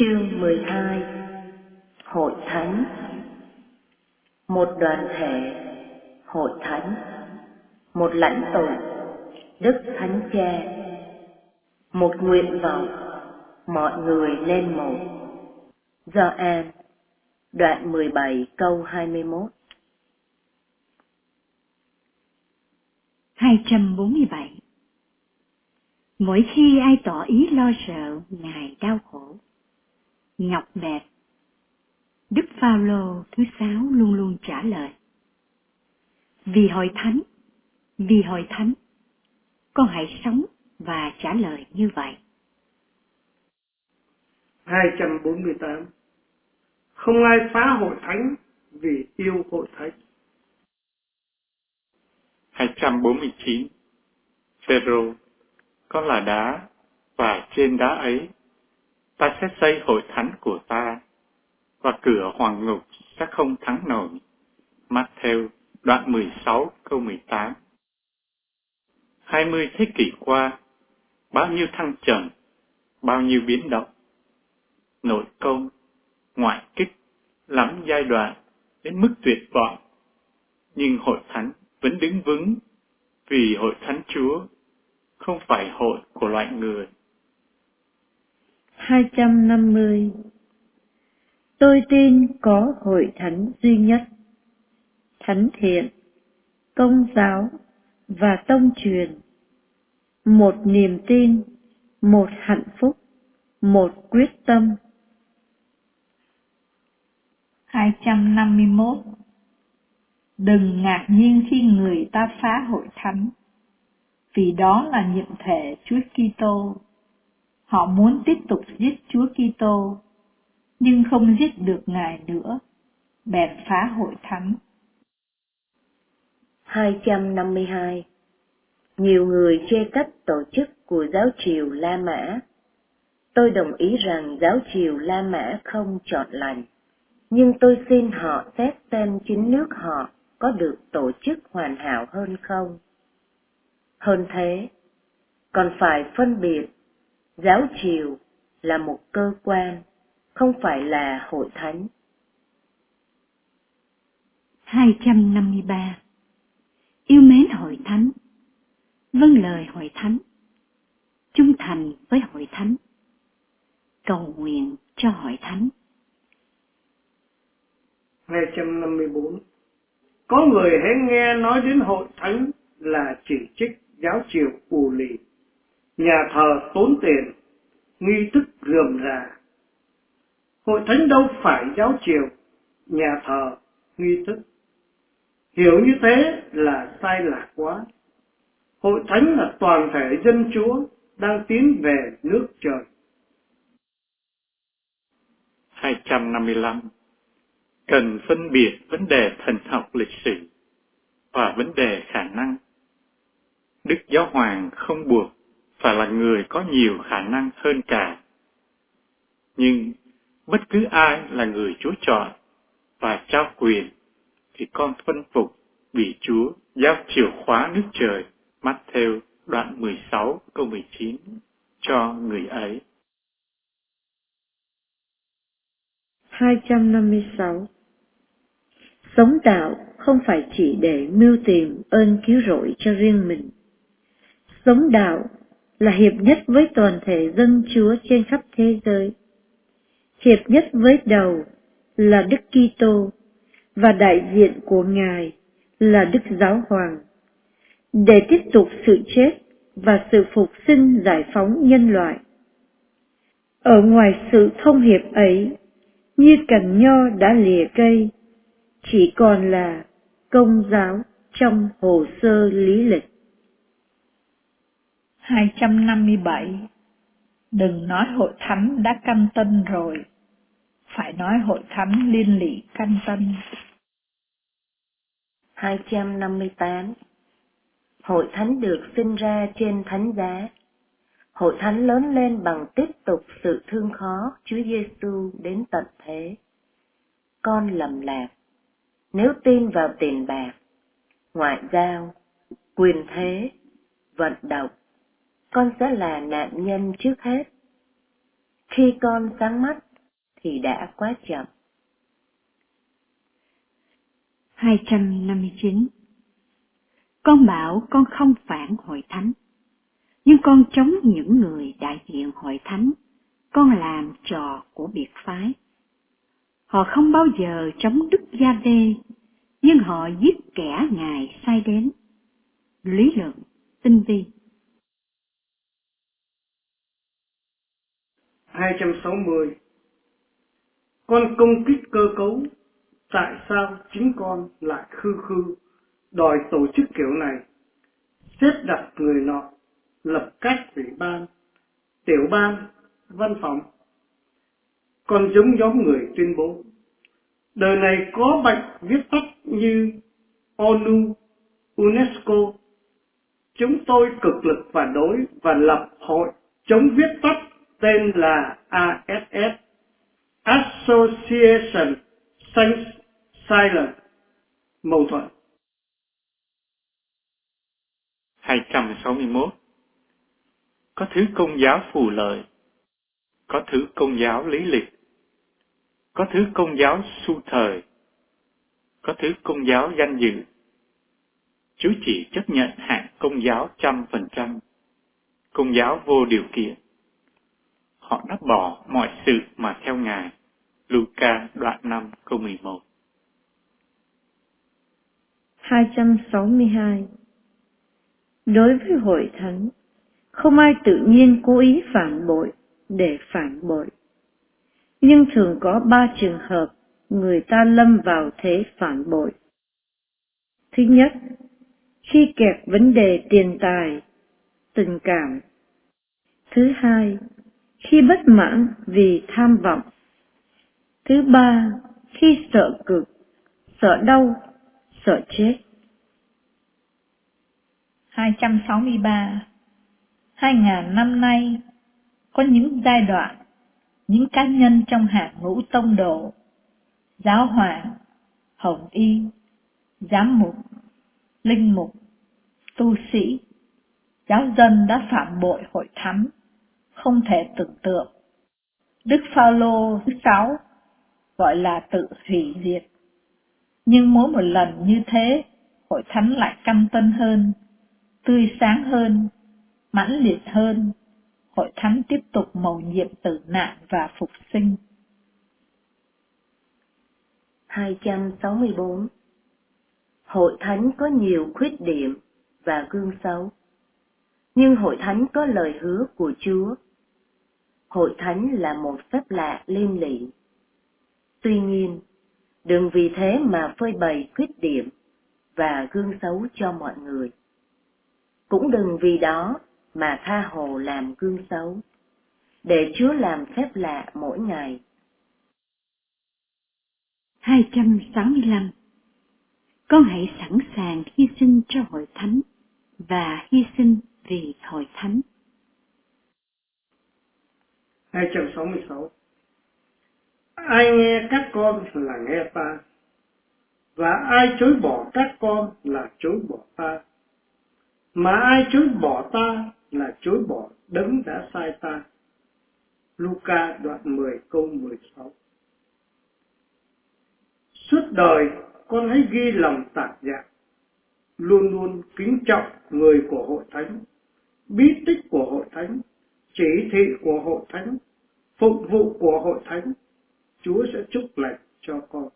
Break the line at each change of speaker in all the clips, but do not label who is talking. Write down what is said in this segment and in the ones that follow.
Chương 12 Hội Thánh. Một đoàn thể. Hội Thánh. Một lãnh tụ. Đức Thánh Cha. Một nguyện vọng. Mọi người lên một Do An Đoạn 17 câu 21
247 Mỗi khi ai tỏ ý lo sợ Ngài đau khổ, Ngọc đẹp Đức Phaolô thứ sáu luôn luôn trả lời Vì hội thánh, vì hội thánh, con hãy sống và trả lời như vậy.
248 Không ai phá hội thánh vì yêu hội thánh.
249 Phêrô con là đá và trên đá ấy ta sẽ xây hội thánh của ta và cửa hoàng ngục sẽ không thắng nổi. Matthew đoạn 16 câu 18 20 thế kỷ qua, bao nhiêu thăng trầm, bao nhiêu biến động, nội công, ngoại kích, lắm giai đoạn đến mức tuyệt vọng. Nhưng hội thánh vẫn đứng vững vì hội thánh Chúa không phải hội của loại người.
250 Tôi tin có hội thánh duy nhất, thánh thiện, công giáo và tông truyền, một niềm tin, một hạnh phúc, một quyết tâm.
251 Đừng ngạc nhiên khi người ta phá hội thánh, vì đó là nhiệm thể Chúa Kitô. Họ muốn tiếp tục giết Chúa Kitô, nhưng không giết được Ngài nữa, bèn phá hội thánh.
252 Nhiều người chê trách tổ chức của giáo triều La Mã. Tôi đồng ý rằng giáo triều La Mã không chọn lành, nhưng tôi xin họ xét xem chính nước họ có được tổ chức hoàn hảo hơn không. Hơn thế, còn phải phân biệt giáo triều là một cơ quan, không phải là hội thánh.
253 Yêu mến hội thánh Vâng lời hội thánh Trung thành với hội thánh Cầu nguyện cho hội thánh.
254 Có người hãy nghe nói đến hội thánh là chỉ trích giáo triều ù lì, nhà thờ tốn tiền, nghi thức rườm rà. Hội thánh đâu phải giáo triều, nhà thờ, nghi thức. Hiểu như thế là sai lạc quá. Hội thánh là toàn thể dân chúa đang tiến về nước trời.
255 Cần phân biệt vấn đề thần học lịch sử và vấn đề khả năng Đức Giáo Hoàng không buộc và là người có nhiều khả năng hơn cả. Nhưng bất cứ ai là người Chúa chọn và trao quyền thì con phân phục vì Chúa giao chìa khóa nước trời Matthew đoạn 16 câu 19 cho người ấy.
256 Sống đạo không phải chỉ để mưu tìm ơn cứu rỗi cho riêng mình, Sống đạo là hiệp nhất với toàn thể dân Chúa trên khắp thế giới. Hiệp nhất với đầu là Đức Kitô và đại diện của Ngài là Đức Giáo Hoàng. Để tiếp tục sự chết và sự phục sinh giải phóng nhân loại. Ở ngoài sự thông hiệp ấy, như cành nho đã lìa cây, chỉ còn là công giáo trong hồ sơ lý lịch.
257 Đừng nói hội thánh đã canh tân rồi, phải nói hội thánh liên lị canh tân.
258 Hội thánh được sinh ra trên thánh giá. Hội thánh lớn lên bằng tiếp tục sự thương khó Chúa Giêsu đến tận thế. Con lầm lạc, nếu tin vào tiền bạc, ngoại giao, quyền thế, vận động, con sẽ là nạn nhân trước hết. Khi con sáng mắt thì đã quá chậm.
259 Con bảo con không phản hội thánh, nhưng con chống những người đại diện hội thánh, con làm trò của biệt phái. Họ không bao giờ chống Đức Gia Đê, nhưng họ giết kẻ Ngài sai đến. Lý luận, tinh vi
260 Con công kích cơ cấu, tại sao chính con lại khư khư, đòi tổ chức kiểu này, xếp đặt người nọ, lập cách ủy ban, tiểu ban, văn phòng. Con giống nhóm người tuyên bố, đời này có bệnh viết tắt như ONU, UNESCO. Chúng tôi cực lực phản đối và lập hội chống viết tắt tên là ASS, Association Saints Silent, mâu thuẫn.
261 Có thứ công giáo phù lợi, có thứ công giáo lý lịch, có thứ công giáo su thời, có thứ công giáo danh dự. Chúa chỉ chấp nhận hạng công giáo trăm phần trăm, công giáo vô điều kiện họ đã bỏ mọi sự mà theo Ngài. Luca đoạn 5 câu 11
262 Đối với hội thánh, không ai tự nhiên cố ý phản bội để phản bội. Nhưng thường có ba trường hợp người ta lâm vào thế phản bội. Thứ nhất, khi kẹt vấn đề tiền tài, tình cảm. Thứ hai, khi bất mãn vì tham vọng. Thứ ba, khi sợ cực, sợ đau, sợ chết. 263 2.000 năm nay, có những giai đoạn, những cá nhân trong hàng ngũ tông đồ, giáo hoàng, hồng y, giám mục, linh mục, tu sĩ, giáo dân đã phạm bội hội thánh không thể tưởng tượng. Đức Phaolô thứ sáu gọi là tự hủy diệt. Nhưng mỗi một lần như thế, hội thánh lại căm tân hơn, tươi sáng hơn, mãnh liệt hơn. Hội thánh tiếp tục mầu nhiệm tử nạn và phục sinh. 264 Hội thánh có nhiều khuyết điểm và gương xấu, nhưng hội thánh có lời hứa của Chúa hội thánh là một phép lạ liên lị. Tuy nhiên, đừng vì thế mà phơi bày khuyết điểm và gương xấu cho mọi người. Cũng đừng vì đó mà tha hồ làm gương xấu, để Chúa làm phép lạ mỗi ngày.
265 Con hãy sẵn sàng hy sinh cho hội thánh và hy sinh vì hội thánh.
266 Ai nghe các con là nghe ta, và ai chối bỏ các con là chối bỏ ta. Mà ai chối bỏ ta là chối bỏ đấng đã sai ta. Luca đoạn 10 câu 16 Suốt đời con hãy ghi lòng tạc dạ, luôn luôn kính trọng người của hội thánh, bí tích của hội thánh chỉ thị của hội thánh, phục vụ của hội thánh, Chúa sẽ chúc lành cho con.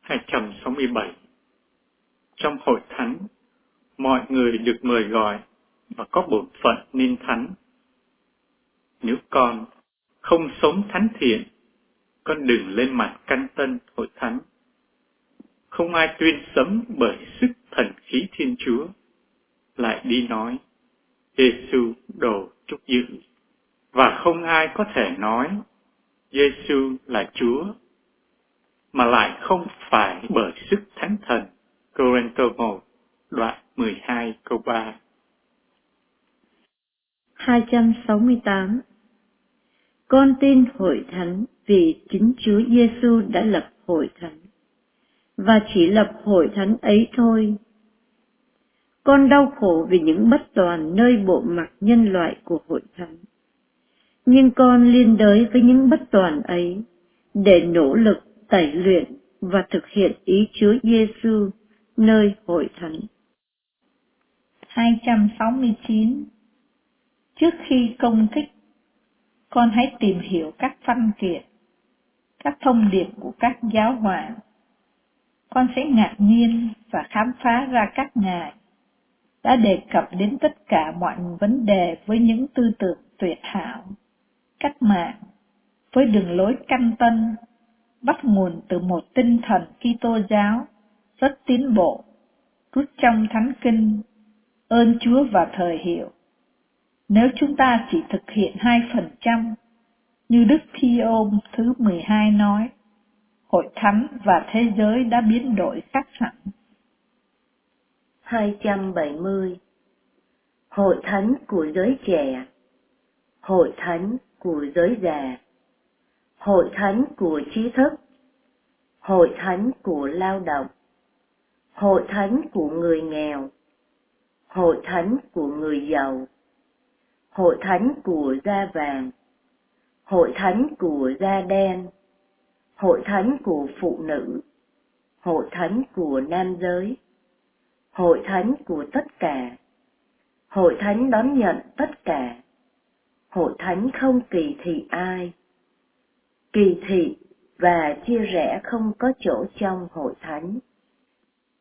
267 Trong hội thánh, mọi người được mời gọi và có bổn phận nên thánh. Nếu con không sống thánh thiện, con đừng lên mặt căn tân hội thánh. Không ai tuyên sấm bởi sức thần khí Thiên Chúa, lại đi nói, Giêsu đồ trúc giữ và không ai có thể nói Giêsu là Chúa, mà lại không phải bởi sức thánh thần. Corinto 1 đoạn 12 câu 3
268 Con tin hội thánh vì chính Chúa Giêsu đã lập hội thánh. Và chỉ lập hội thánh ấy thôi con đau khổ vì những bất toàn nơi bộ mặt nhân loại của hội thánh. nhưng con liên đới với những bất toàn ấy để nỗ lực tẩy luyện và thực hiện ý Chúa Giêsu nơi hội thánh.
269 Trước khi công kích, con hãy tìm hiểu các văn kiện, các thông điệp của các giáo hoàng. Con sẽ ngạc nhiên và khám phá ra các ngài đã đề cập đến tất cả mọi vấn đề với những tư tưởng tuyệt hảo, cách mạng, với đường lối căn tân, bắt nguồn từ một tinh thần Kitô giáo rất tiến bộ, rút trong thánh kinh, ơn Chúa và thời hiệu. Nếu chúng ta chỉ thực hiện hai phần trăm, như Đức Pio thứ 12 nói, hội thánh và thế giới đã biến đổi khác hẳn.
270 Hội thánh của giới trẻ Hội thánh của giới già Hội thánh của trí thức Hội thánh của lao động Hội thánh của người nghèo Hội thánh của người giàu Hội thánh của da vàng Hội thánh của da đen Hội thánh của phụ nữ Hội thánh của nam giới hội thánh của tất cả, hội thánh đón nhận tất cả, hội thánh không kỳ thị ai, kỳ thị và chia rẽ không có chỗ trong hội thánh.